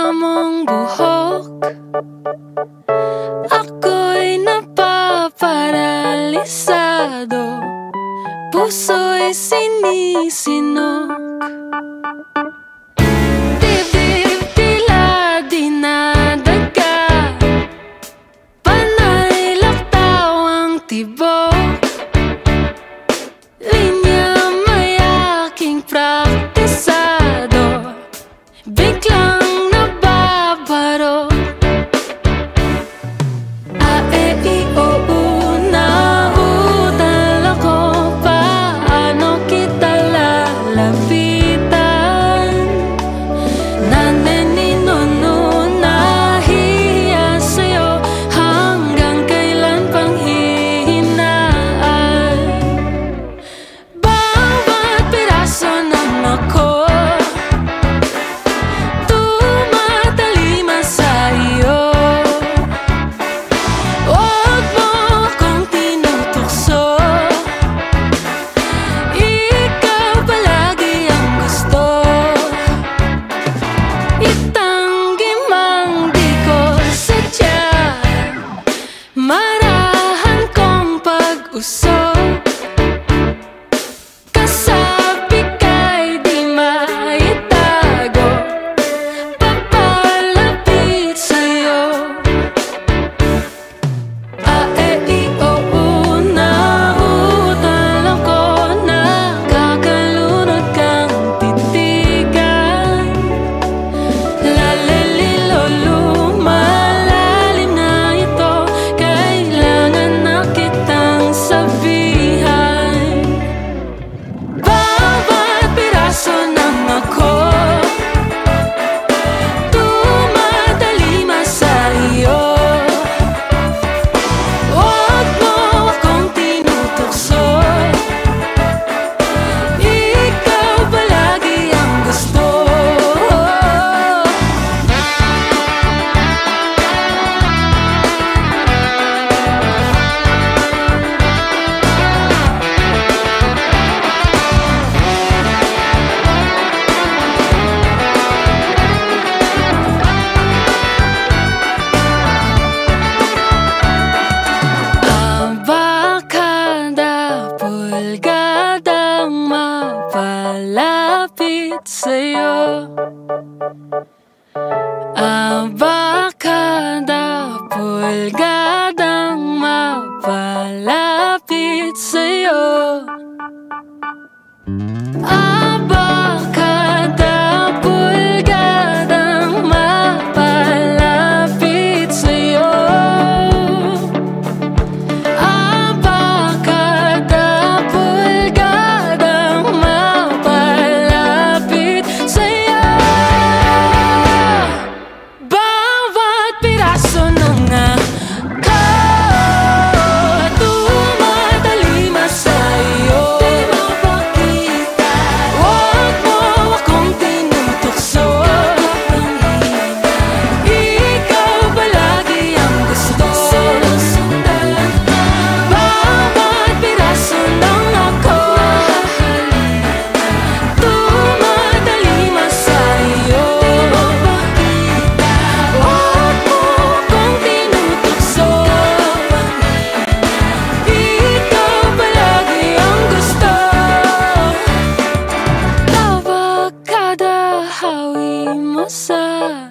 mukha mong buhok. Ako'y napaparalisado Puso'y sinisinok. so sa'yo oh. Abacadapulga inside.